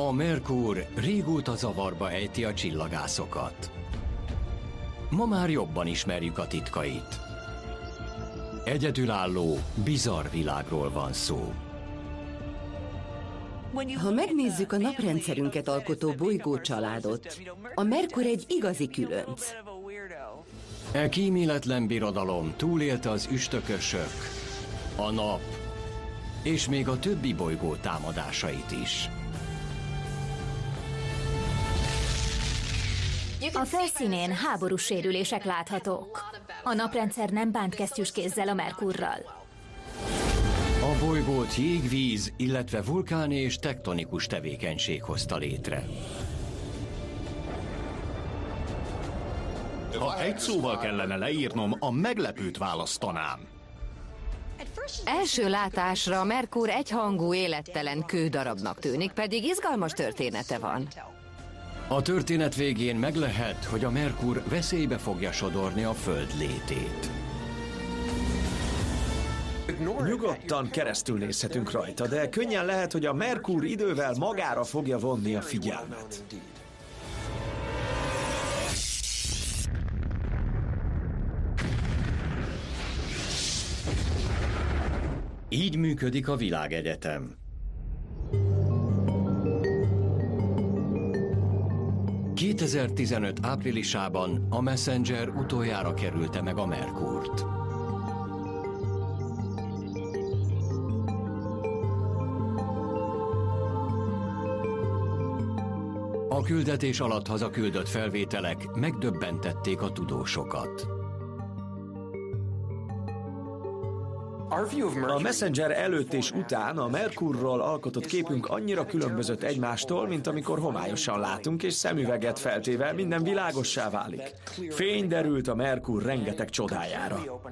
A Merkur régóta zavarba ejti a csillagászokat. Ma már jobban ismerjük a titkait. Egyedülálló, bizarr világról van szó. Ha megnézzük a naprendszerünket alkotó bolygó családot, a Merkur egy igazi különc. E kíméletlen birodalom túlélte az üstökösök, a nap, és még a többi bolygó támadásait is. A felszínén háborús sérülések láthatók. A naprendszer nem bánt kesztyűskézzel a Merkurral. A bolygót jégvíz, illetve vulkáni és tektonikus tevékenység hozta létre. Ha egy szóval kellene leírnom, a meglepőt választanám. Első látásra Merkur egyhangú élettelen kődarabnak tűnik, pedig izgalmas története van. A történet végén meg lehet, hogy a Merkur veszélybe fogja sodorni a Föld létét. Nyugodtan keresztül nézhetünk rajta, de könnyen lehet, hogy a Merkur idővel magára fogja vonni a figyelmet. Így működik a világegyetem. ...2015 áprilisában a Messenger utoljára kerülte meg a Merkurt. A küldetés alatt hazaküldött felvételek megdöbbentették a tudósokat. A Messenger előtt és után a Merkurról alkotott képünk annyira különbözött egymástól, mint amikor homályosan látunk, és szemüveget feltéve minden világossá válik. Fény derült a Merkur rengeteg csodájára.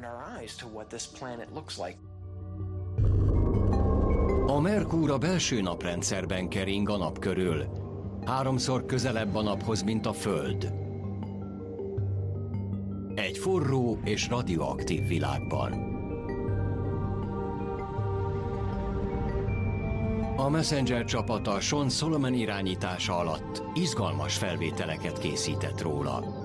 A Merkur a belső naprendszerben kering a nap körül, háromszor közelebb a naphoz, mint a Föld. Egy forró és radioaktív világban. A Messenger csapata Sean Solomon irányítása alatt izgalmas felvételeket készített róla.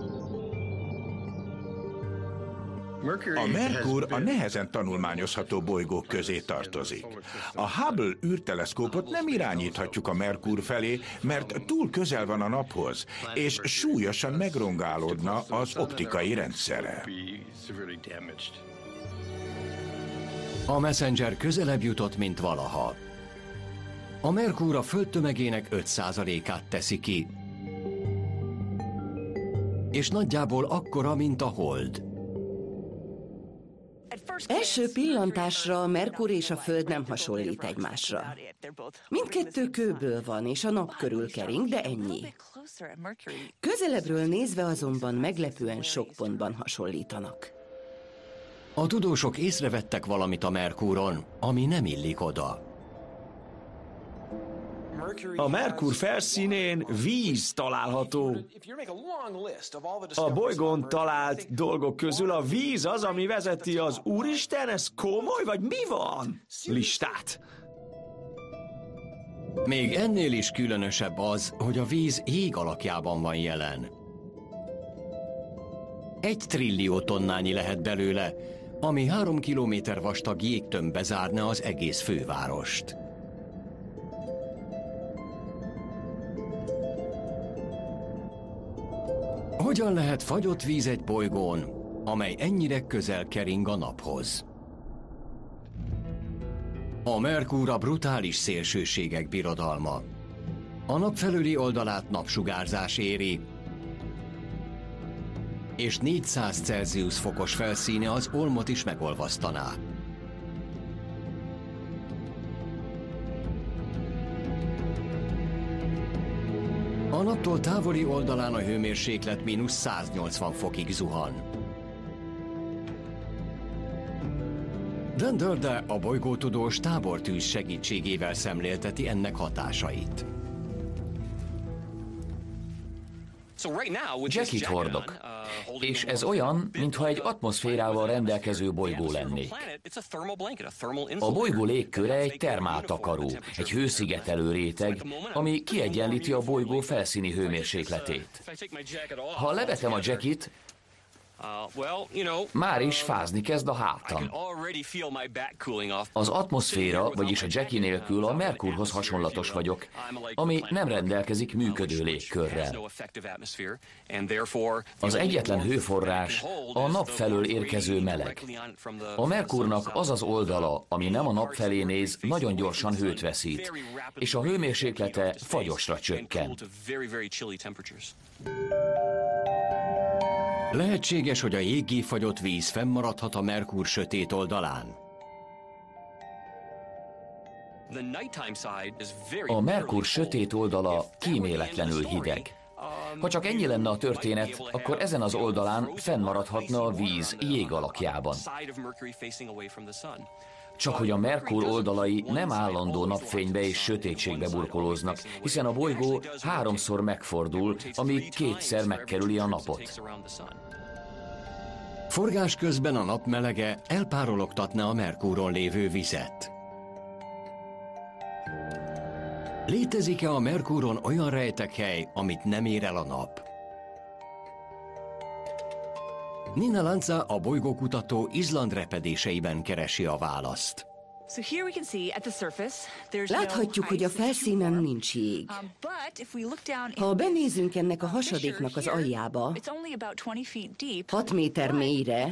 A Merkur a nehezen tanulmányozható bolygók közé tartozik. A Hubble űrteleszkópot nem irányíthatjuk a Merkur felé, mert túl közel van a naphoz, és súlyosan megrongálódna az optikai rendszere. A Messenger közelebb jutott, mint valaha. A Merkur a Föld tömegének 5%-át teszi ki, és nagyjából akkora, mint a Hold. Első pillantásra a Merkur és a Föld nem hasonlít egymásra. Mindkettő kőből van, és a nap körül kering, de ennyi. Közelebbről nézve azonban meglepően sok pontban hasonlítanak. A tudósok észrevettek valamit a Merkuron, ami nem illik oda. A Merkur felszínén víz található. A bolygón talált dolgok közül a víz az, ami vezeti az Úristen, ez komoly, vagy mi van? Listát. Még ennél is különösebb az, hogy a víz jég alakjában van jelen. Egy trillió tonnányi lehet belőle, ami három kilométer vastag jégtömbbe zárna az egész fővárost. Hogyan lehet fagyott víz egy bolygón, amely ennyire közel kering a naphoz? A Merkur a brutális szélsőségek birodalma. A nap felüli oldalát napsugárzás éri, és 400 Celsius fokos felszíne az olmot is megolvasztaná. A naptól távoli oldalán a hőmérséklet mínusz 180 fokig zuhan. Döndörde a bolygótudós tábortűz segítségével szemlélteti ennek hatásait. Jackit hordok. És ez olyan, mintha egy atmoszférával rendelkező bolygó lennék. A bolygó légköre egy termáltakaró, egy hőszigetelő réteg, ami kiegyenlíti a bolygó felszíni hőmérsékletét. Ha levetem a jackit, már is fázni kezd a hátam. Az atmoszféra, vagyis a Jackie nélkül a Merkurhoz hasonlatos vagyok, ami nem rendelkezik működő légkörrel. Az egyetlen hőforrás a nap felől érkező meleg. A Merkurnak az az oldala, ami nem a nap felé néz, nagyon gyorsan hőt veszít, és a hőmérséklete fagyosra csökken. Lehetséges, hogy a jéggé fagyott víz fennmaradhat a Merkur sötét oldalán. A Merkur sötét oldala kíméletlenül hideg. Ha csak ennyi lenne a történet, akkor ezen az oldalán fennmaradhatna a víz jég alakjában. Csak hogy a Merkur oldalai nem állandó napfénybe és sötétségbe burkolóznak, hiszen a bolygó háromszor megfordul, amíg kétszer megkerüli a napot. Forgás közben a nap melege elpárologtatna a Merkúron lévő vizet. Létezik-e a Merkúron olyan rejtekhely, amit nem ér el a nap? Nina Lanza a bolygókutató Izland repedéseiben keresi a választ. Láthatjuk, hogy a felszínen nincs jég. Um, ha benézünk ennek a hasadéknak az aljába, 6 méter mélyre,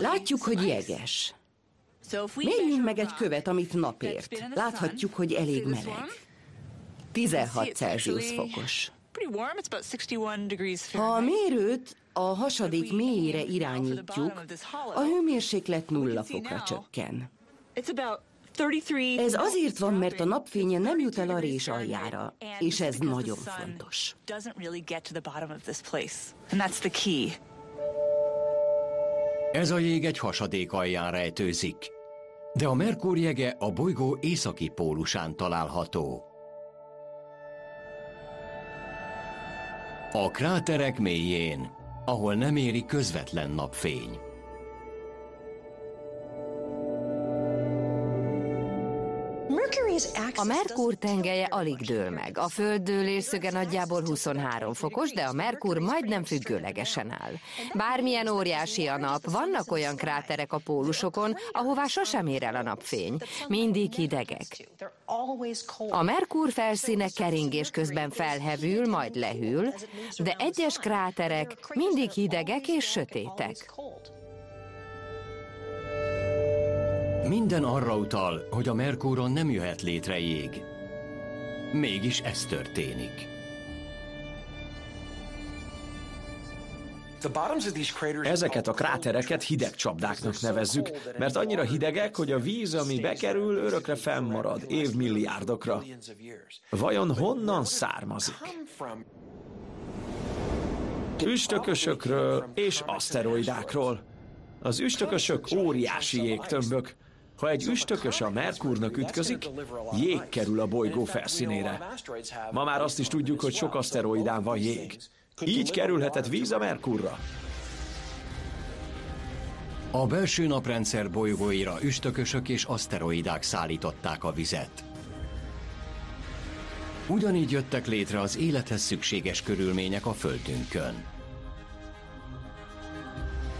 látjuk, hogy jeges. Mérjünk meg egy követ, amit napért. Láthatjuk, hogy elég meleg. 16 Celsius fokos. Ha a mérőt a hasadék mélyére irányítjuk, a hőmérséklet nulla fokra csökken. Ez azért van, mert a napfénye nem jut el a rés aljára, és ez nagyon fontos. Ez a jég egy hasadék alján rejtőzik, de a Merkur jege a bolygó északi pólusán található. A kráterek mélyén, ahol nem éri közvetlen napfény. A Merkur tengelye alig dől meg. A Föld dőlésszöge nagyjából 23 fokos, de a Merkur majdnem függőlegesen áll. Bármilyen óriási a nap, vannak olyan kráterek a pólusokon, ahová sosem ér el a napfény. Mindig hidegek. A Merkur felszíne keringés közben felhevül, majd lehűl, de egyes kráterek mindig hidegek és sötétek. Minden arra utal, hogy a Merkúron nem jöhet létre jég. Mégis ez történik. Ezeket a krátereket hideg csapdáknak nevezzük, mert annyira hidegek, hogy a víz, ami bekerül, örökre fennmarad, évmilliárdokra. Vajon honnan származik? Üstökösökről és aszteroidákról. Az üstökösök óriási jégtömbök, ha egy üstökös a Merkurnak ütközik, jég kerül a bolygó felszínére. Ma már azt is tudjuk, hogy sok aszteroidán van jég. Így kerülhetett víz a Merkurra. A belső naprendszer bolygóira üstökösök és aszteroidák szállították a vizet. Ugyanígy jöttek létre az élethez szükséges körülmények a Földünkön.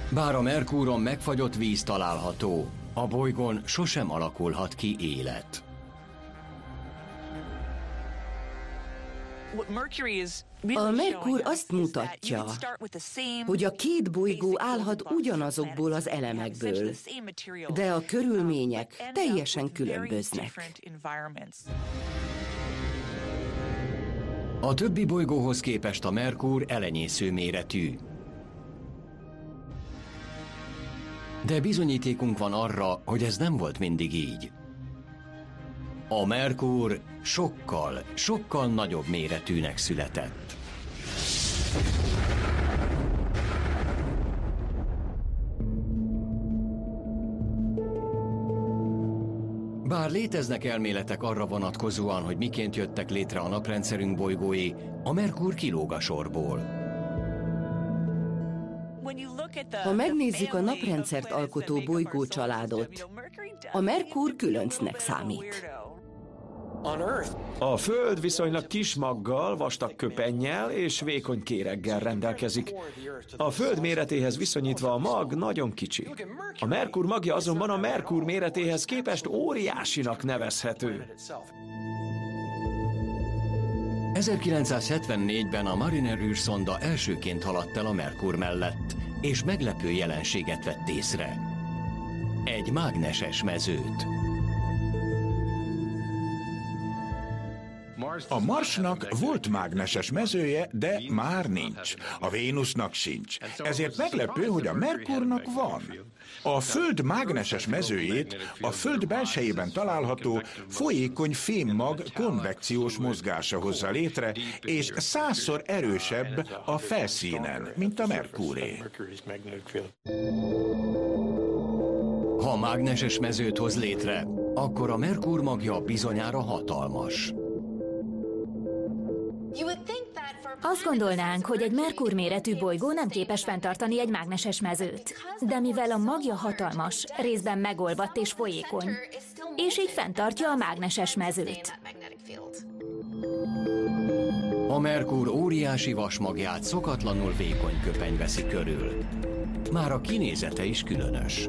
Bár a Merkúron megfagyott víz található, a bolygón sosem alakulhat ki élet. A Merkur azt mutatja, hogy a két bolygó állhat ugyanazokból az elemekből, de a körülmények teljesen különböznek. A többi bolygóhoz képest a Merkur elenyésző méretű, De bizonyítékunk van arra, hogy ez nem volt mindig így. A Merkur sokkal, sokkal nagyobb méretűnek született. Bár léteznek elméletek arra vonatkozóan, hogy miként jöttek létre a naprendszerünk bolygói, a Merkur kilóg a sorból. Ha megnézzük a naprendszert alkotó bolygó családot, a Merkur különcnek számít. A Föld viszonylag kis maggal, vastag köpennyel és vékony kéreggel rendelkezik. A Föld méretéhez viszonyítva a mag nagyon kicsi. A Merkur magja azonban a Merkur méretéhez képest óriásinak nevezhető. 1974-ben a Mariner űrszonda elsőként haladt el a Merkur mellett, és meglepő jelenséget vett észre. Egy mágneses mezőt. A Marsnak volt mágneses mezője, de már nincs. A Vénusznak sincs. Ezért meglepő, hogy a Merkurnak van. A Föld mágneses mezőjét a Föld belsejében található folyékony fémmag konvekciós mozgása hozza létre, és százszor erősebb a felszínen, mint a Merkúré. Ha mágneses mezőt hoz létre, akkor a Merkur magja bizonyára hatalmas. Azt gondolnánk, hogy egy Merkur méretű bolygó nem képes fenntartani egy mágneses mezőt. De mivel a magja hatalmas, részben megolvadt és folyékony, és így fenntartja a mágneses mezőt. A Merkur óriási vasmagját szokatlanul vékony köpeny veszi körül. Már a kinézete is különös.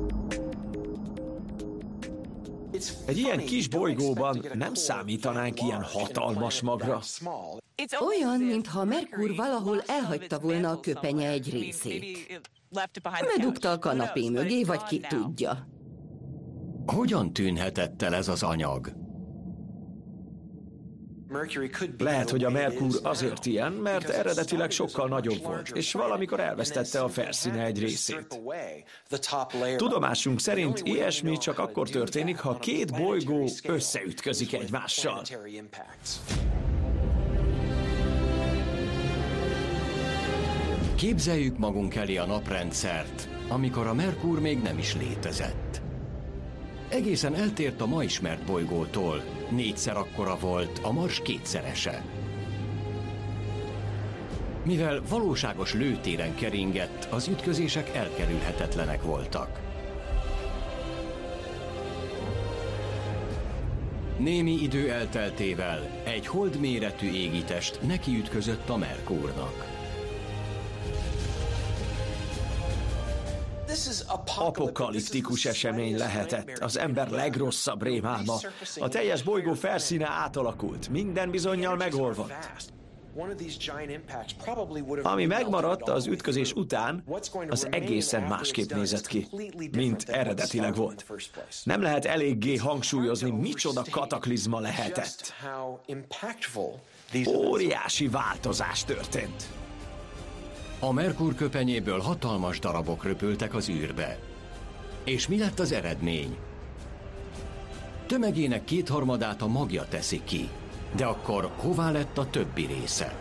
Egy ilyen kis bolygóban nem számítanánk ilyen hatalmas magra. Olyan, mintha Merkur valahol elhagyta volna a köpenye egy részét. Bedugta a kanapé mögé, vagy ki tudja. Hogyan tűnhetett el ez az anyag? Lehet, hogy a Merkur azért ilyen, mert eredetileg sokkal nagyobb volt, és valamikor elvesztette a felszíne egy részét. Tudomásunk szerint ilyesmi csak akkor történik, ha két bolygó összeütközik egymással. Képzeljük magunk elé a naprendszert, amikor a Merkur még nem is létezett. Egészen eltért a ma ismert bolygótól, négyszer akkora volt, a Mars kétszerese. Mivel valóságos lőtéren keringett, az ütközések elkerülhetetlenek voltak. Némi idő elteltével egy hold méretű égitest nekiütközött a Merkurnak. Apokaliptikus esemény lehetett, az ember legrosszabb rémálma. A teljes bolygó felszíne átalakult, minden bizonyal megolvadt. Ami megmaradt az ütközés után, az egészen másképp nézett ki, mint eredetileg volt. Nem lehet eléggé hangsúlyozni, micsoda kataklizma lehetett. Óriási változás történt. A Merkur köpenyéből hatalmas darabok röpültek az űrbe. És mi lett az eredmény? Tömegének kétharmadát a magja teszi ki. De akkor hová lett a többi része?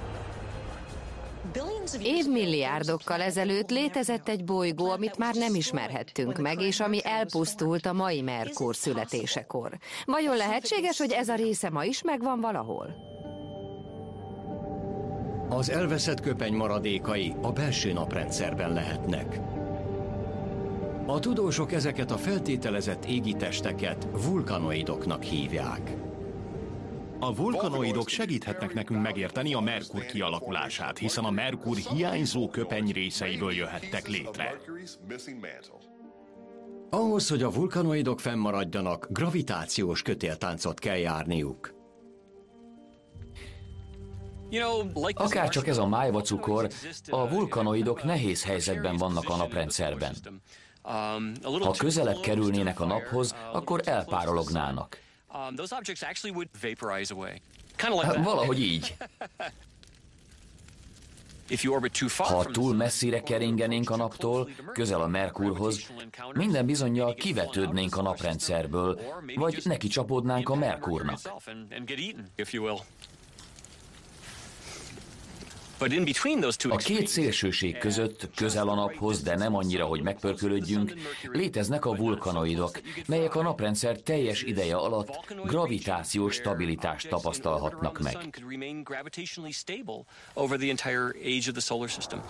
Évmilliárdokkal ezelőtt létezett egy bolygó, amit már nem ismerhettünk meg, és ami elpusztult a mai Merkur születésekor. Vajon lehetséges, hogy ez a része ma is megvan valahol? Az elveszett köpeny maradékai a belső naprendszerben lehetnek. A tudósok ezeket a feltételezett égitesteket vulkanoidoknak hívják. A vulkanoidok segíthetnek nekünk megérteni a Merkur kialakulását, hiszen a Merkur hiányzó köpeny részeiből jöhettek létre. Ahhoz, hogy a vulkanoidok fennmaradjanak, gravitációs kötéltáncot kell járniuk. Akárcsak ez a májva cukor, a vulkanoidok nehéz helyzetben vannak a naprendszerben. Ha közelebb kerülnének a naphoz, akkor elpárolognának. Hát, valahogy így. Ha túl messzire keringenénk a naptól, közel a Merkurhoz, minden bizonyal kivetődnénk a naprendszerből, vagy neki csapódnánk a Merkurnak. A két szélsőség között, közel a naphoz, de nem annyira, hogy megpörkölődjünk, léteznek a vulkanoidok, melyek a naprendszer teljes ideje alatt gravitációs stabilitást tapasztalhatnak meg.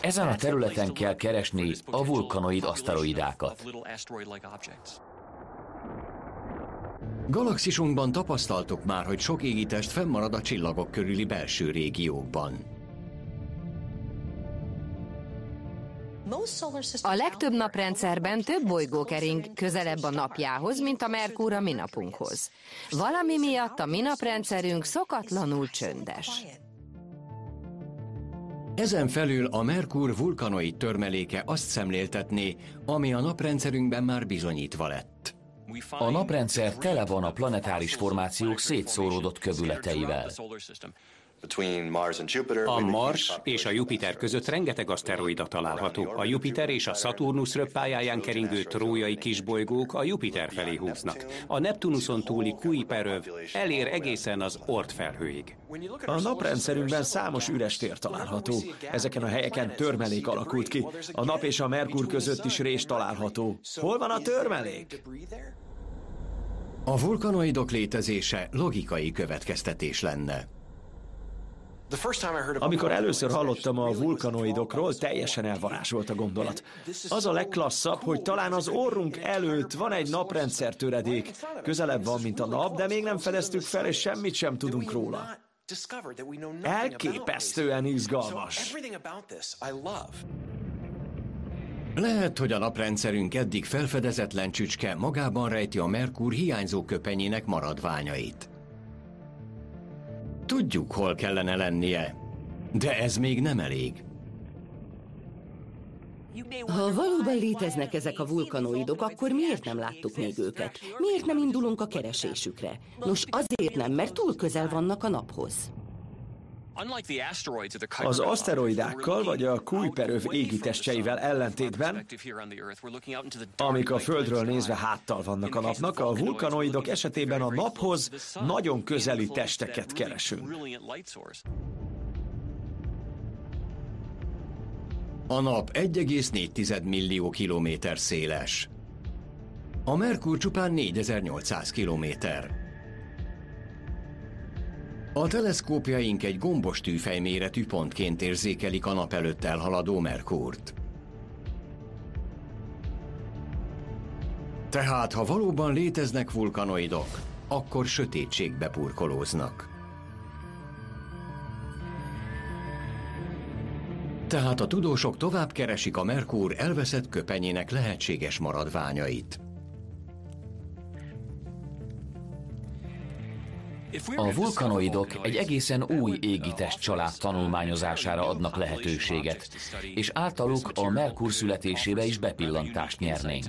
Ezen a területen kell keresni a vulkanoid aszteroidákat. Galaxisunkban tapasztaltuk már, hogy sok égitest fennmarad a csillagok körüli belső régiókban. A legtöbb naprendszerben több bolygó kering közelebb a napjához, mint a Merkúr a mi napunkhoz. Valami miatt a mi naprendszerünk szokatlanul csöndes. Ezen felül a Merkur vulkanoid törmeléke azt szemléltetné, ami a naprendszerünkben már bizonyítva lett. A naprendszer tele van a planetáris formációk szétszóródott kövületeivel. A Mars és a Jupiter között rengeteg aszteroida található. A Jupiter és a Saturnus röppályáján keringő trójai kisbolygók a Jupiter felé húznak. A Neptunuson túli Kuiperöv elér egészen az Ort felhőig. A naprendszerünkben számos üres tér található. Ezeken a helyeken törmelék alakult ki. A nap és a Merkur között is rés található. Hol van a törmelék? A vulkanoidok létezése logikai következtetés lenne. Amikor először hallottam a vulkanoidokról, teljesen elvarázsolt a gondolat. Az a legklasszabb, hogy talán az orrunk előtt van egy naprendszer töredék. Közelebb van, mint a nap, de még nem fedeztük fel, és semmit sem tudunk róla. Elképesztően izgalmas. Lehet, hogy a naprendszerünk eddig felfedezetlen csücske magában rejti a Merkur hiányzó köpenyének maradványait. Tudjuk, hol kellene lennie, de ez még nem elég. Ha valóban léteznek ezek a vulkanoidok, akkor miért nem láttuk még őket? Miért nem indulunk a keresésükre? Nos, azért nem, mert túl közel vannak a naphoz. Az aszteroidákkal vagy a Kuiperöv égitestjeivel ellentétben, amik a Földről nézve háttal vannak a napnak, a vulkanoidok esetében a naphoz nagyon közeli testeket keresünk. A nap 1,4 millió kilométer széles. A Merkur csupán 4800 kilométer. A teleszkópjaink egy gombos tűfej méretű pontként érzékelik a nap előtt elhaladó Merkúrt. Tehát, ha valóban léteznek vulkanoidok, akkor sötétségbe burkolóznak. Tehát a tudósok tovább keresik a Merkúr elveszett köpenyének lehetséges maradványait. A vulkanoidok egy egészen új égitest család tanulmányozására adnak lehetőséget, és általuk a Merkur születésébe is bepillantást nyernénk.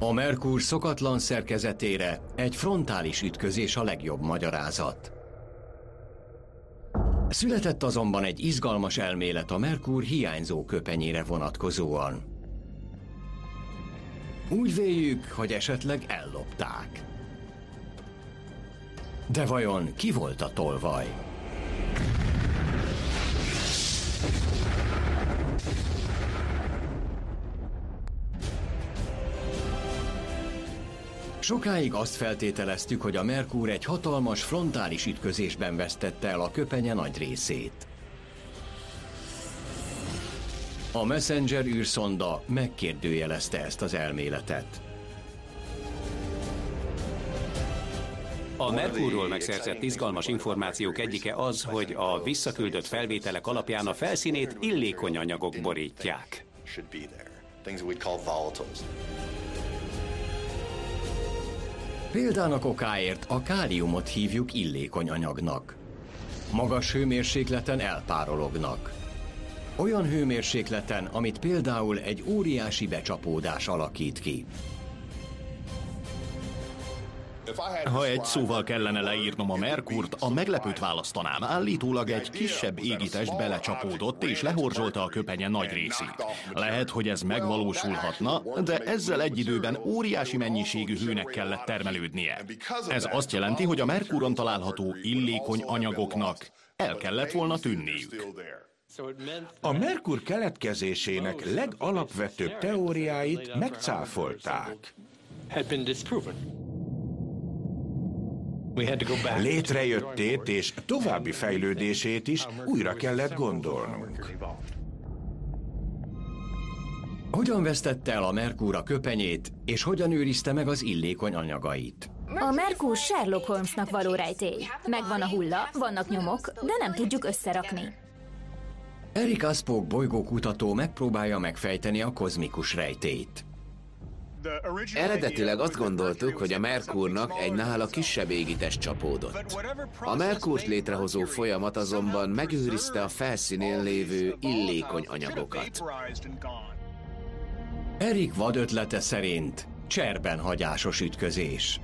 A Merkur szokatlan szerkezetére egy frontális ütközés a legjobb magyarázat. Született azonban egy izgalmas elmélet a Merkur hiányzó köpenyére vonatkozóan. Úgy véljük, hogy esetleg ellopták. De vajon ki volt a tolvaj? Sokáig azt feltételeztük, hogy a Merkur egy hatalmas frontális ütközésben vesztette el a köpenye nagy részét. A Messenger űrszonda megkérdőjelezte ezt az elméletet. A Merkurról megszerzett izgalmas információk egyike az, hogy a visszaküldött felvételek alapján a felszínét illékony anyagok borítják. Példának okáért a káliumot hívjuk illékony anyagnak. Magas hőmérsékleten elpárolognak. Olyan hőmérsékleten, amit például egy óriási becsapódás alakít ki. Ha egy szóval kellene leírnom a Merkurt, a meglepőt választanám. Állítólag egy kisebb égitest belecsapódott és lehorzsolta a köpenye nagy részét. Lehet, hogy ez megvalósulhatna, de ezzel egy időben óriási mennyiségű hőnek kellett termelődnie. Ez azt jelenti, hogy a Merkuron található illékony anyagoknak el kellett volna tűnniük. A Merkur keletkezésének legalapvetőbb teóriáit megcáfolták. Létrejöttét és további fejlődését is újra kellett gondolnunk. Hogyan vesztette el a Merkur a köpenyét, és hogyan őrizte meg az illékony anyagait? A Merkur Sherlock Holmesnak való rejtély. Megvan a hulla, vannak nyomok, de nem tudjuk összerakni. Erik Aspok bolygókutató megpróbálja megfejteni a kozmikus rejtét. Eredetileg azt gondoltuk, hogy a Merkurnak egy nála kisebb égitest csapódott. A Merkurt létrehozó folyamat azonban megőrizte a felszínén lévő illékony anyagokat. Erik vad ötlete szerint cserben hagyásos ütközés.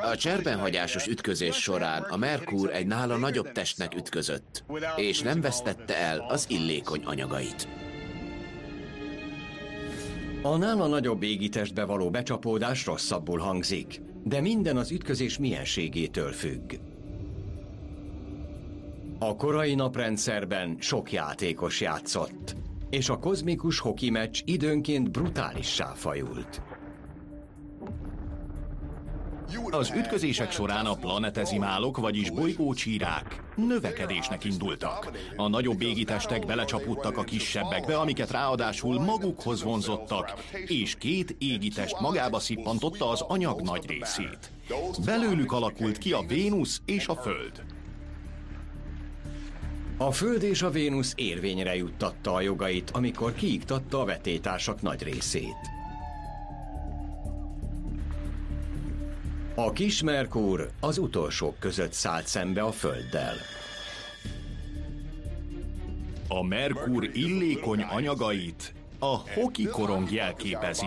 A cserbenhagyásos ütközés során a Merkur egy nála nagyobb testnek ütközött, és nem vesztette el az illékony anyagait. A nála nagyobb égitestbe való becsapódás rosszabbul hangzik, de minden az ütközés mienségétől függ. A korai naprendszerben sok játékos játszott, és a kozmikus hoki meccs időnként brutálissá fajult. Az ütközések során a planetezimálok, vagyis bolygócsírák növekedésnek indultak. A nagyobb égitestek belecsapódtak a kisebbekbe, amiket ráadásul magukhoz vonzottak, és két égitest magába szippantotta az anyag nagy részét. Belőlük alakult ki a Vénusz és a Föld. A Föld és a Vénusz érvényre juttatta a jogait, amikor kiiktatta a vetétársak nagy részét. A kis Merkur az utolsók között szállt szembe a Földdel. A Merkur illékony anyagait a hoki korong jelképezi.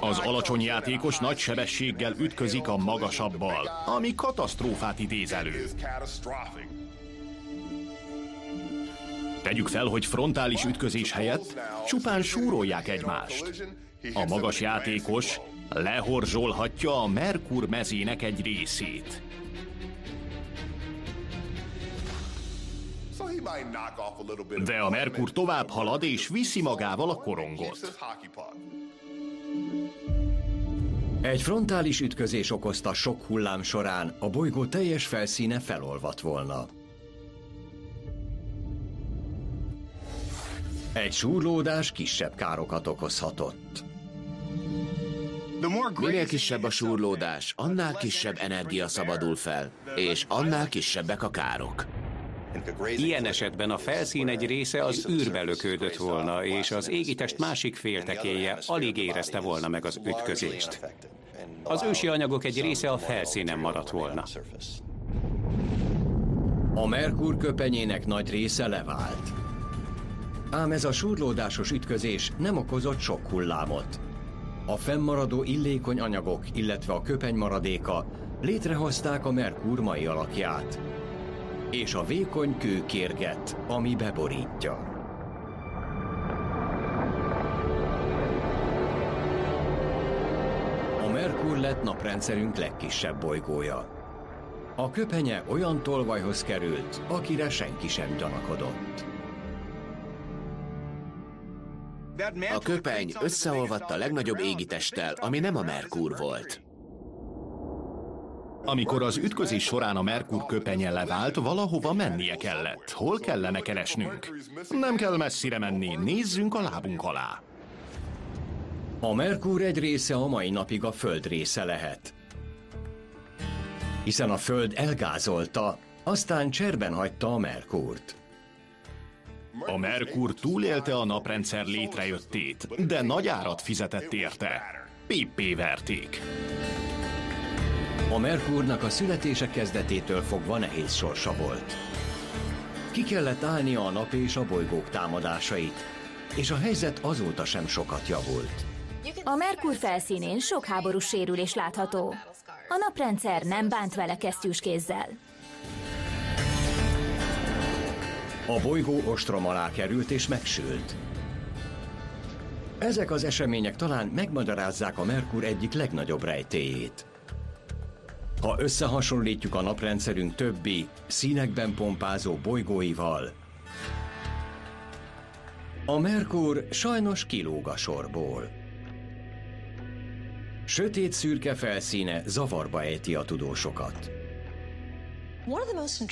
Az alacsony játékos nagy sebességgel ütközik a magasabbal, ami katasztrófát idéz elő. Tegyük fel, hogy frontális ütközés helyett csupán súrolják egymást. A magas játékos lehorzsolhatja a Merkur mezének egy részét. De a Merkur tovább halad és viszi magával a korongot. Egy frontális ütközés okozta sok hullám során a bolygó teljes felszíne felolvat volna. Egy súrlódás kisebb károkat okozhatott. Minél kisebb a súrlódás, annál kisebb energia szabadul fel, és annál kisebbek a károk. Ilyen esetben a felszín egy része az űrbe lökődött volna, és az égitest másik féltekéje alig érezte volna meg az ütközést. Az ősi anyagok egy része a felszínen maradt volna. A Merkur köpenyének nagy része levált. Ám ez a súrlódásos ütközés nem okozott sok hullámot. A fennmaradó illékony anyagok, illetve a köpeny maradéka létrehozták a Merkur mai alakját, és a vékony kőkérget, ami beborítja. A Merkur lett naprendszerünk legkisebb bolygója. A köpenye olyan tolvajhoz került, akire senki sem gyanakodott. A köpeny összeolvadt a legnagyobb égitesttel, ami nem a Merkur volt. Amikor az ütközés során a Merkur köpenye levált, valahova mennie kellett. Hol kellene keresnünk? Nem kell messzire menni, nézzünk a lábunk alá. A Merkur egy része a mai napig a Föld része lehet. Hiszen a Föld elgázolta, aztán cserben hagyta a Merkurt. A Merkur túlélte a naprendszer létrejöttét, de nagy árat fizetett érte. Pippé verték. A Merkurnak a születése kezdetétől fogva nehéz sorsa volt. Ki kellett állnia a nap és a bolygók támadásait, és a helyzet azóta sem sokat javult. A Merkur felszínén sok háborús sérülés látható. A naprendszer nem bánt vele kesztyűs kézzel. A bolygó ostrom alá került és megsült. Ezek az események talán megmagyarázzák a Merkur egyik legnagyobb rejtéjét. Ha összehasonlítjuk a naprendszerünk többi, színekben pompázó bolygóival, a Merkur sajnos kilóg a sorból. Sötét szürke felszíne zavarba ejti a tudósokat.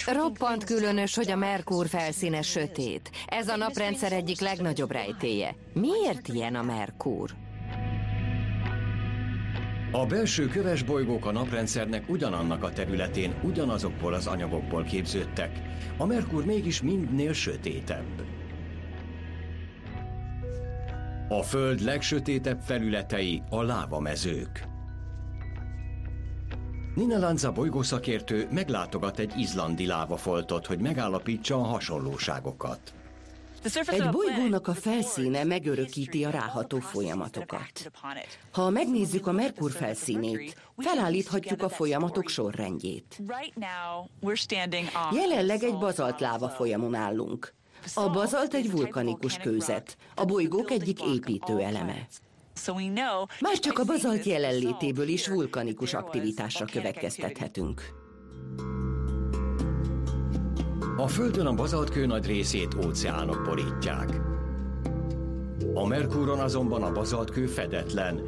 Roppant különös, hogy a Merkur felszíne sötét. Ez a naprendszer egyik legnagyobb rejtéje. Miért ilyen a Merkur? A belső köves bolygók a naprendszernek ugyanannak a területén ugyanazokból az anyagokból képződtek. A Merkur mégis mindnél sötétebb. A Föld legsötétebb felületei a lávamezők. Nina Lanza bolygószakértő meglátogat egy izlandi lávafoltot, hogy megállapítsa a hasonlóságokat. Egy bolygónak a felszíne megörökíti a ráható folyamatokat. Ha megnézzük a Merkur felszínét, felállíthatjuk a folyamatok sorrendjét. Jelenleg egy bazalt láva folyamon állunk. A bazalt egy vulkanikus kőzet, a bolygók egyik építő eleme. Már csak a bazalt jelenlétéből is vulkanikus aktivitásra következtethetünk. A Földön a bazaltkő nagy részét óceánok borítják. A Merkúron azonban a bazaltkő fedetlen,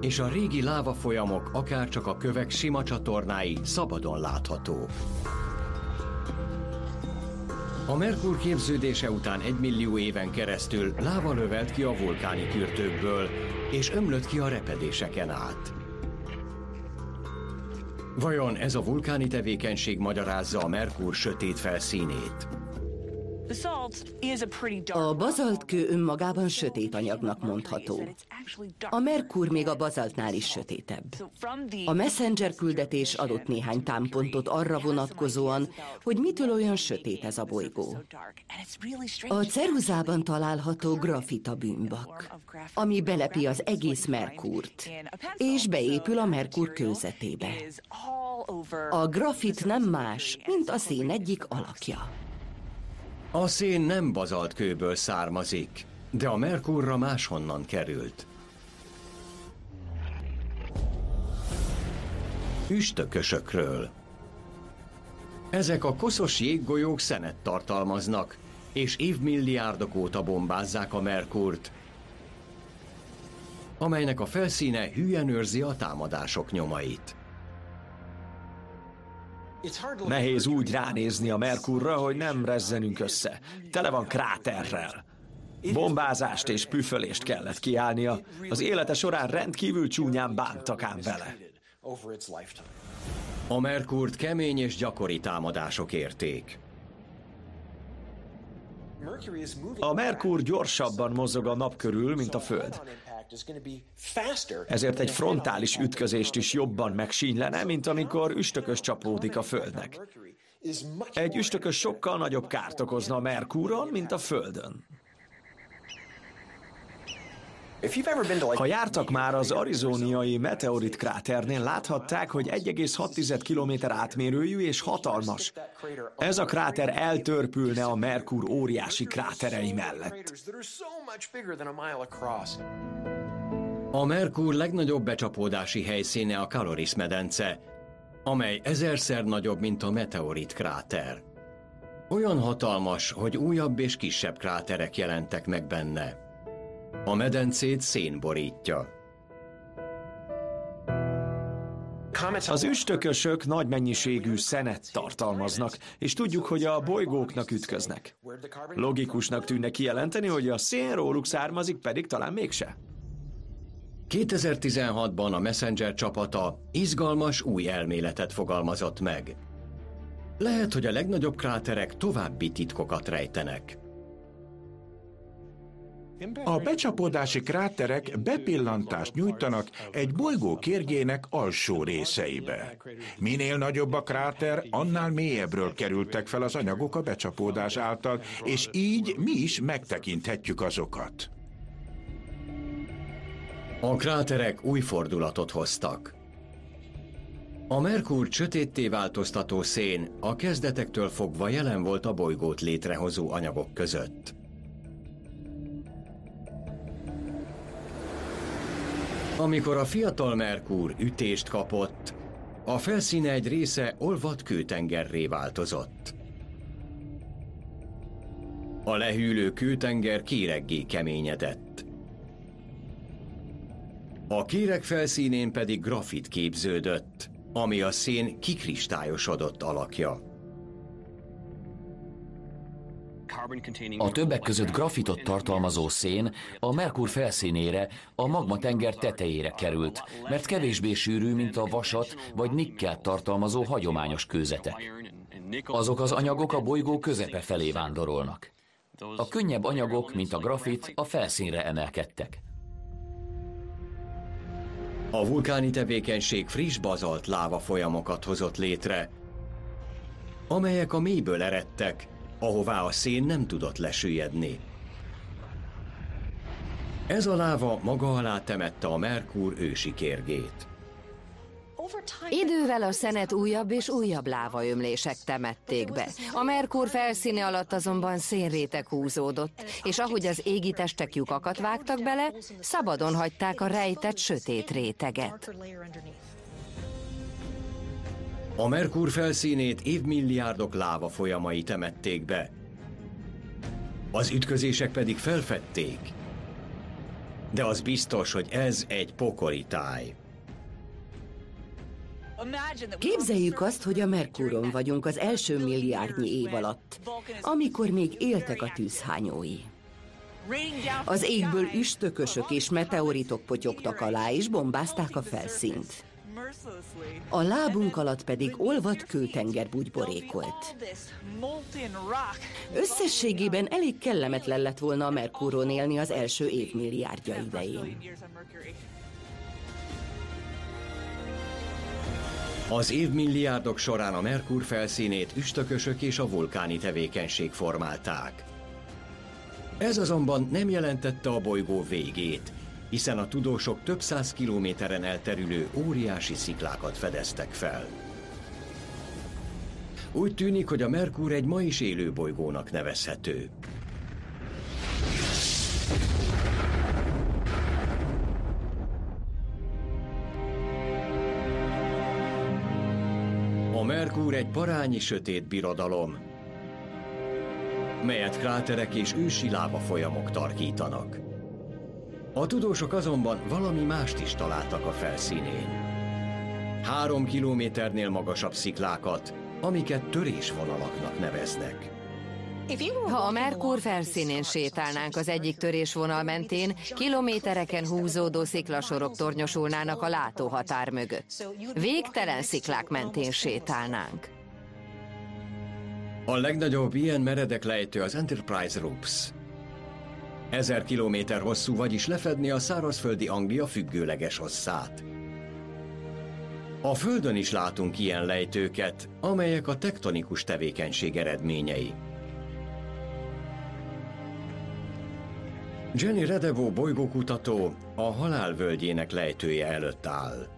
és a régi láva folyamok, akár csak a kövek sima csatornái szabadon láthatók. A Merkur képződése után egy millió éven keresztül láva lövelt ki a vulkáni kürtőkből, és ömlött ki a repedéseken át. Vajon ez a vulkáni tevékenység magyarázza a Merkur sötét felszínét? A bazaltkő önmagában sötét anyagnak mondható. A Merkur még a bazaltnál is sötétebb. A Messenger küldetés adott néhány támpontot arra vonatkozóan, hogy mitől olyan sötét ez a bolygó. A ceruzában található grafita bűnbak, ami belepi az egész Merkurt, és beépül a Merkur kőzetébe. A grafit nem más, mint a szén egyik alakja. A szén nem bazalt kőből származik, de a Merkurra máshonnan került. Üstökösökről. Ezek a koszos jéggolyók szenet tartalmaznak, és évmilliárdok óta bombázzák a Merkurt, amelynek a felszíne hülyen őrzi a támadások nyomait. Nehéz úgy ránézni a Merkurra, hogy nem rezzenünk össze. Tele van kráterrel. Bombázást és püfölést kellett kiállnia. Az élete során rendkívül csúnyán bántak ám vele. A Merkurt kemény és gyakori támadások érték. A Merkur gyorsabban mozog a nap körül, mint a Föld. Ezért egy frontális ütközést is jobban megsínylene, mint amikor üstökös csapódik a Földnek. Egy üstökös sokkal nagyobb kárt okozna a Merkúron, mint a Földön. Ha jártak már az arizóniai meteorit kráternél, láthatták, hogy 1,6 km átmérőjű és hatalmas. Ez a kráter eltörpülne a Merkur óriási kráterei mellett. A Merkur legnagyobb becsapódási helyszíne a Caloris medence, amely ezerszer nagyobb, mint a meteorit kráter. Olyan hatalmas, hogy újabb és kisebb kráterek jelentek meg benne. A medencét szén borítja. Az üstökösök nagy mennyiségű szenet tartalmaznak, és tudjuk, hogy a bolygóknak ütköznek. Logikusnak tűnne kijelenteni, hogy a szén róluk származik, pedig talán mégse. 2016-ban a Messenger csapata izgalmas új elméletet fogalmazott meg. Lehet, hogy a legnagyobb kráterek további titkokat rejtenek. A becsapódási kráterek bepillantást nyújtanak egy bolygó kérgének alsó részeibe. Minél nagyobb a kráter, annál mélyebbről kerültek fel az anyagok a becsapódás által, és így mi is megtekinthetjük azokat. A kráterek új fordulatot hoztak. A Merkur sötétté változtató szén a kezdetektől fogva jelen volt a bolygót létrehozó anyagok között. Amikor a fiatal Merkur ütést kapott, a felszíne egy része olvat kőtengerré változott. A lehűlő kőtenger kéreggé keményedett. A kéreg felszínén pedig grafit képződött, ami a szén kikristályosodott alakja. A többek között grafitot tartalmazó szén a Merkur felszínére, a magmatenger tetejére került, mert kevésbé sűrű, mint a vasat vagy nikkel tartalmazó hagyományos kőzetek. Azok az anyagok a bolygó közepe felé vándorolnak. A könnyebb anyagok, mint a grafit, a felszínre emelkedtek. A vulkáni tevékenység friss bazalt láva folyamokat hozott létre, amelyek a mélyből eredtek, ahová a szén nem tudott lesüllyedni. Ez a láva maga alá temette a Merkur ősi kérgét. Idővel a szenet újabb és újabb lávaömlések temették be. A Merkur felszíne alatt azonban szénréteg húzódott, és ahogy az égi testek lyukakat vágtak bele, szabadon hagyták a rejtett sötét réteget. A Merkur felszínét évmilliárdok láva folyamai temették be. Az ütközések pedig felfedték. De az biztos, hogy ez egy pokoli táj. Képzeljük azt, hogy a Merkuron vagyunk az első milliárdnyi év alatt, amikor még éltek a tűzhányói. Az égből üstökösök és meteoritok potyogtak alá, és bombázták a felszínt. A lábunk alatt pedig olvat kőtenger bugyborékolt. Összességében elég kellemetlen lett volna a Merkuron élni az első évmilliárdja idején. Az évmilliárdok során a Merkur felszínét üstökösök és a vulkáni tevékenység formálták. Ez azonban nem jelentette a bolygó végét, hiszen a tudósok több száz kilométeren elterülő óriási sziklákat fedeztek fel. Úgy tűnik, hogy a Merkur egy ma is élő bolygónak nevezhető. A Merkur egy parányi sötét birodalom, melyet kráterek és ősi láva folyamok tarkítanak. A tudósok azonban valami mást is találtak a felszínén. Három kilométernél magasabb sziklákat, amiket törésvonalaknak neveznek. Ha a Merkur felszínén sétálnánk az egyik törésvonal mentén, kilométereken húzódó sziklasorok tornyosulnának a látóhatár mögött. Végtelen sziklák mentén sétálnánk. A legnagyobb ilyen meredek lejtő az Enterprise Rups. Ezer kilométer hosszú, vagyis lefedni a szárazföldi Anglia függőleges hosszát. A Földön is látunk ilyen lejtőket, amelyek a tektonikus tevékenység eredményei. Jenny Redevó bolygókutató a halálvölgyének lejtője előtt áll.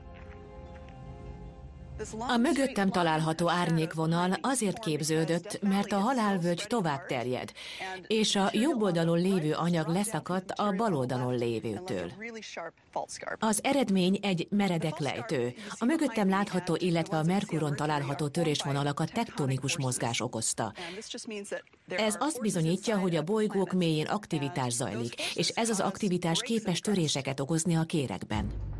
A mögöttem található árnyékvonal azért képződött, mert a halálvölgy tovább terjed, és a jobb oldalon lévő anyag leszakadt a bal oldalon lévőtől. Az eredmény egy meredek lejtő. A mögöttem látható, illetve a Merkuron található törésvonalakat tektonikus mozgás okozta. Ez azt bizonyítja, hogy a bolygók mélyén aktivitás zajlik, és ez az aktivitás képes töréseket okozni a kérekben.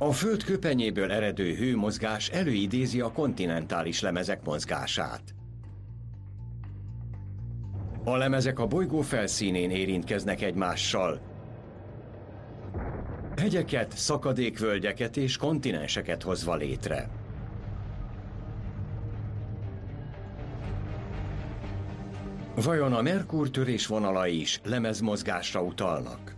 A föld köpenyéből eredő hőmozgás előidézi a kontinentális lemezek mozgását. A lemezek a bolygó felszínén érintkeznek egymással. Hegyeket, szakadékvölgyeket és kontinenseket hozva létre. Vajon a Merkur törés vonalai is lemezmozgásra utalnak?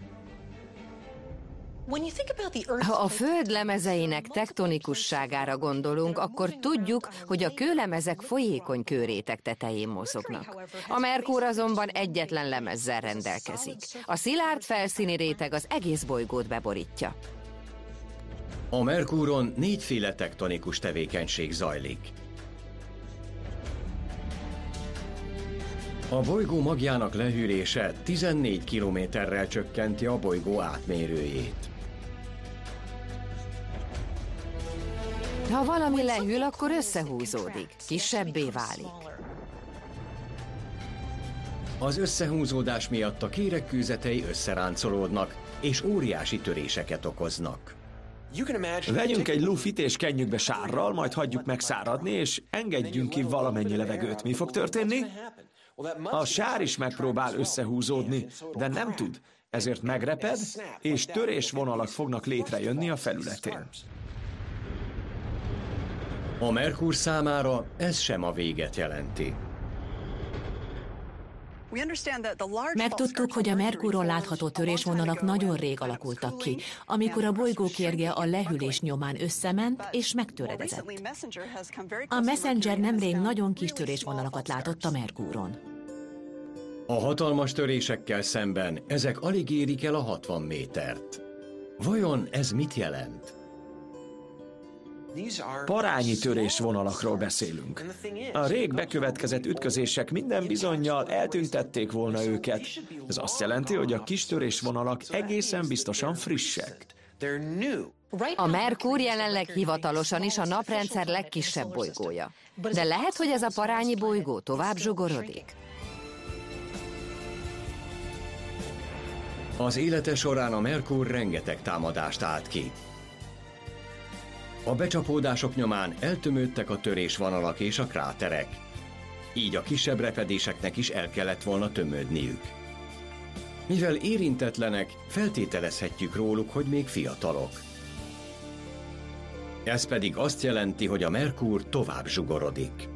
Ha a föld lemezeinek tektonikusságára gondolunk, akkor tudjuk, hogy a kőlemezek folyékony kőrétek tetején mozognak. A Merkur azonban egyetlen lemezzel rendelkezik. A szilárd felszíni réteg az egész bolygót beborítja. A Merkúron négyféle tektonikus tevékenység zajlik. A bolygó magjának lehűlése 14 kilométerrel csökkenti a bolygó átmérőjét. Ha valami lehűl, akkor összehúzódik, kisebbé válik. Az összehúzódás miatt a kérek kőzetei összeráncolódnak, és óriási töréseket okoznak. Vegyünk egy lufit és kenjük be sárral, majd hagyjuk megszáradni, és engedjünk ki valamennyi levegőt. Mi fog történni? A sár is megpróbál összehúzódni, de nem tud, ezért megreped, és törésvonalak fognak létrejönni a felületén. A Merkur számára ez sem a véget jelenti. Megtudtuk, hogy a Merkuron látható törésvonalak nagyon rég alakultak ki, amikor a bolygó kérge a lehűlés nyomán összement és megtöredezett. A Messenger nemrég nagyon kis törésvonalakat látott a Merkuron. A hatalmas törésekkel szemben ezek alig érik el a 60 métert. Vajon ez mit jelent? Parányi törésvonalakról beszélünk. A rég bekövetkezett ütközések minden bizonyal eltüntették volna őket. Ez azt jelenti, hogy a kis törésvonalak egészen biztosan frissek. A Merkur jelenleg hivatalosan is a naprendszer legkisebb bolygója. De lehet, hogy ez a parányi bolygó tovább zsugorodik? Az élete során a Merkur rengeteg támadást állt ki. A becsapódások nyomán eltömődtek a törésvonalak és a kráterek. Így a kisebb repedéseknek is el kellett volna tömődniük. Mivel érintetlenek, feltételezhetjük róluk, hogy még fiatalok. Ez pedig azt jelenti, hogy a Merkur tovább zsugorodik.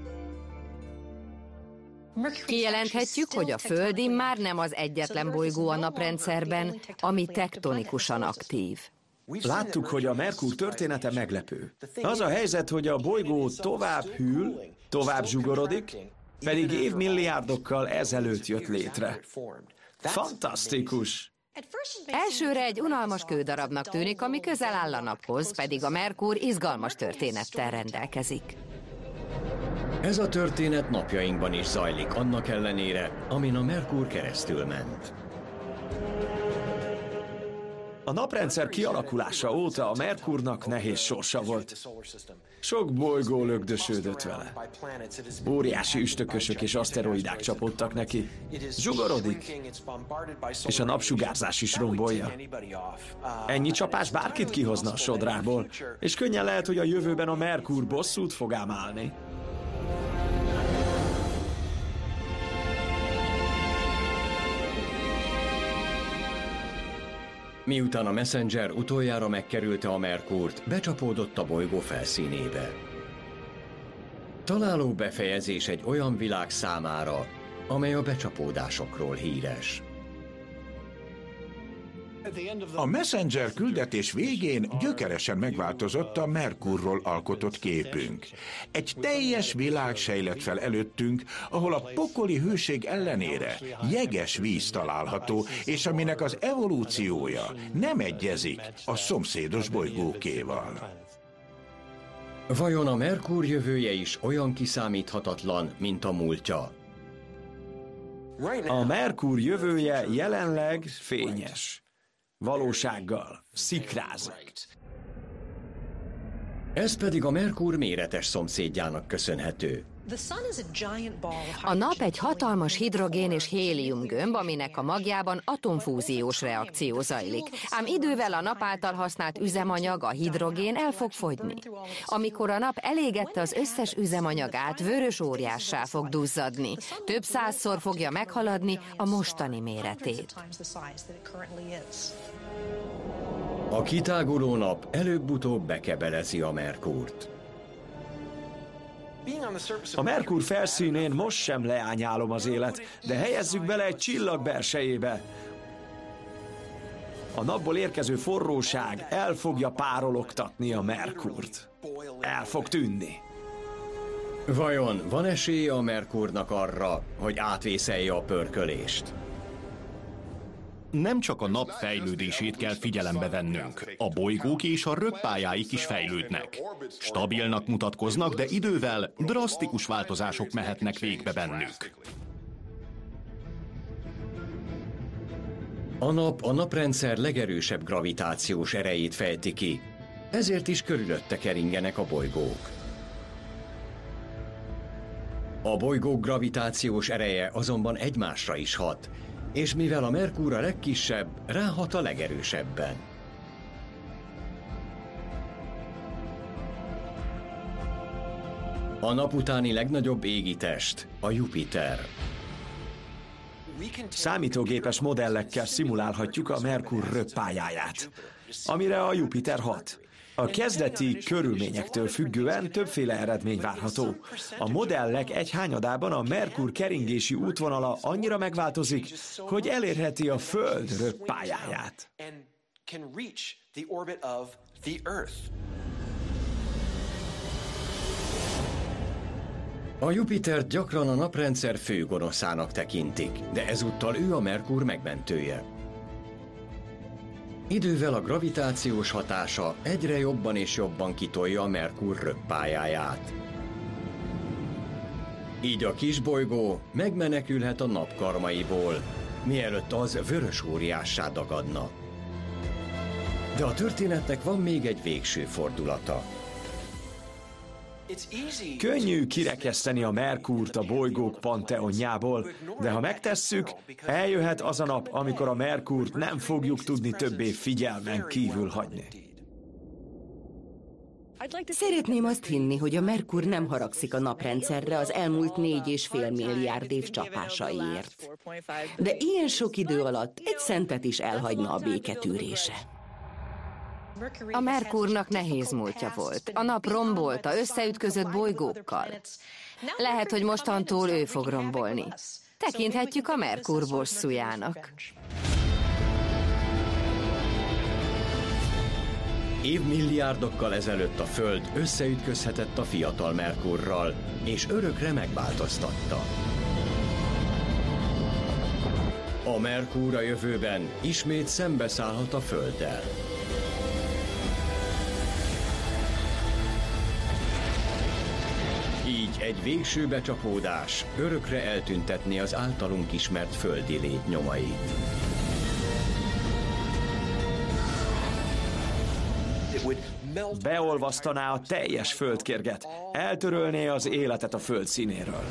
Kijelenthetjük, hogy a Föld már nem az egyetlen bolygó a naprendszerben, ami tektonikusan aktív. Láttuk, hogy a Merkur története meglepő. Az a helyzet, hogy a bolygó tovább hűl, tovább zsugorodik, pedig évmilliárdokkal ezelőtt jött létre. Fantasztikus! Elsőre egy unalmas kődarabnak tűnik, ami közel áll a naphoz, pedig a Merkur izgalmas történettel rendelkezik. Ez a történet napjainkban is zajlik, annak ellenére, amin a Merkur keresztül ment. A naprendszer kialakulása óta a Merkurnak nehéz sorsa volt. Sok bolygó lögdösödött vele. Óriási üstökösök és aszteroidák csapottak neki. Zsugorodik, és a napsugárzás is rombolja. Ennyi csapás bárkit kihozna a sodrából, és könnyen lehet, hogy a jövőben a Merkur bosszút fog ám állni. Miután a Messenger utoljára megkerülte a Merkurt, becsapódott a bolygó felszínébe. Találó befejezés egy olyan világ számára, amely a becsapódásokról híres. A Messenger küldetés végén gyökeresen megváltozott a Merkurról alkotott képünk. Egy teljes világ sejlett fel előttünk, ahol a pokoli hőség ellenére jeges víz található, és aminek az evolúciója nem egyezik a szomszédos bolygókéval. Vajon a Merkur jövője is olyan kiszámíthatatlan, mint a múltja? A Merkur jövője jelenleg fényes valósággal szikrázik. Ez pedig a Merkur méretes szomszédjának köszönhető. A nap egy hatalmas hidrogén és hélium gömb, aminek a magjában atomfúziós reakció zajlik. Ám idővel a nap által használt üzemanyag, a hidrogén el fog fogyni. Amikor a nap elégette az összes üzemanyagát, vörös óriássá fog duzzadni. Több százszor fogja meghaladni a mostani méretét. A kitáguló nap előbb-utóbb bekebelezi a Merkurt. A Merkur felszínén most sem leányálom az élet, de helyezzük bele egy csillag belsejébe. A napból érkező forróság el fogja párologtatni a Merkurt. El fog tűnni. Vajon van esélye a Merkurnak arra, hogy átvészelje a pörkölést? Nem csak a nap fejlődését kell figyelembe vennünk. A bolygók és a röppályáik is fejlődnek. Stabilnak mutatkoznak, de idővel drasztikus változások mehetnek végbe bennük. A nap a naprendszer legerősebb gravitációs erejét fejti ki, ezért is körülötte keringenek a bolygók. A bolygók gravitációs ereje azonban egymásra is hat, és mivel a Merkúr a legkisebb, ráhat a legerősebben. A nap utáni legnagyobb égitest a Jupiter. Számítógépes modellekkel szimulálhatjuk a Merkur röppályáját, amire a Jupiter hat. A kezdeti körülményektől függően többféle eredmény várható. A modellek egy hányadában a Merkur keringési útvonala annyira megváltozik, hogy elérheti a Föld röppályáját. A Jupiter gyakran a naprendszer főgonoszának tekintik, de ezúttal ő a Merkur megmentője. Idővel a gravitációs hatása egyre jobban és jobban kitolja a Merkur röppályáját. Így a kisbolygó megmenekülhet a napkarmaiból, mielőtt az vörös óriássá dagadna. De a történetnek van még egy végső fordulata. Könnyű kirekeszteni a Merkúrt a bolygók panteonjából, de ha megtesszük, eljöhet az a nap, amikor a Merkúrt nem fogjuk tudni többé figyelmen kívül hagyni. Szeretném azt hinni, hogy a Merkur nem haragszik a naprendszerre az elmúlt négy és fél milliárd év csapásaiért. De ilyen sok idő alatt egy szentet is elhagyna a béketűrése. A Merkurnak nehéz múltja volt. A nap rombolta, összeütközött bolygókkal. Lehet, hogy mostantól ő fog rombolni. Tekinthetjük a Merkur bosszújának. Évmilliárdokkal ezelőtt a Föld összeütközhetett a fiatal Merkurral, és örökre megváltoztatta. A Merkur a jövőben ismét szembeszállhat a Földdel. Egy végső becsapódás örökre eltüntetni az általunk ismert földi lét nyomait. Beolvasztaná a teljes földkérget, eltörölné az életet a föld színéről.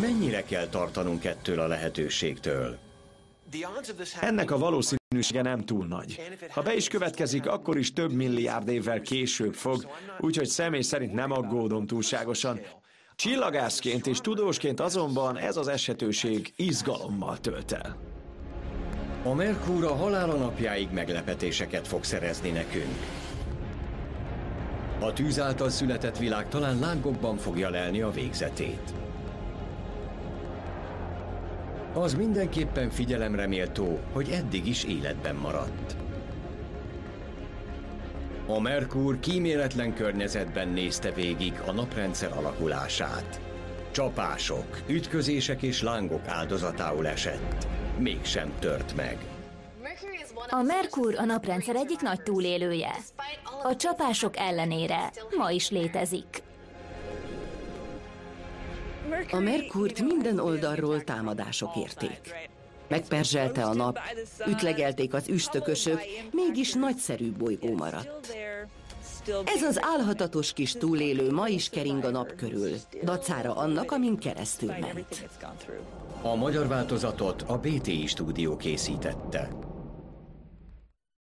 Mennyire kell tartanunk ettől a lehetőségtől? Ennek a valószínűsége nem túl nagy. Ha be is következik, akkor is több milliárd évvel később fog, úgyhogy személy szerint nem aggódom túlságosan. Csillagászként és tudósként azonban ez az esetőség izgalommal tölt el. A Merkur a halála napjáig meglepetéseket fog szerezni nekünk. A tűz által született világ talán lángokban fogja lelni a végzetét. Az mindenképpen figyelemre hogy eddig is életben maradt. A Merkur kíméletlen környezetben nézte végig a naprendszer alakulását. Csapások, ütközések és lángok áldozatául esett. Mégsem tört meg. A Merkur a naprendszer egyik nagy túlélője. A csapások ellenére ma is létezik. A Merkurt minden oldalról támadások érték. Megperzselte a nap, ütlegelték az üstökösök, mégis nagyszerű bolygó maradt. Ez az álhatatos kis túlélő ma is kering a nap körül, dacára annak, amin keresztül ment. A magyar változatot a BTI stúdió készítette.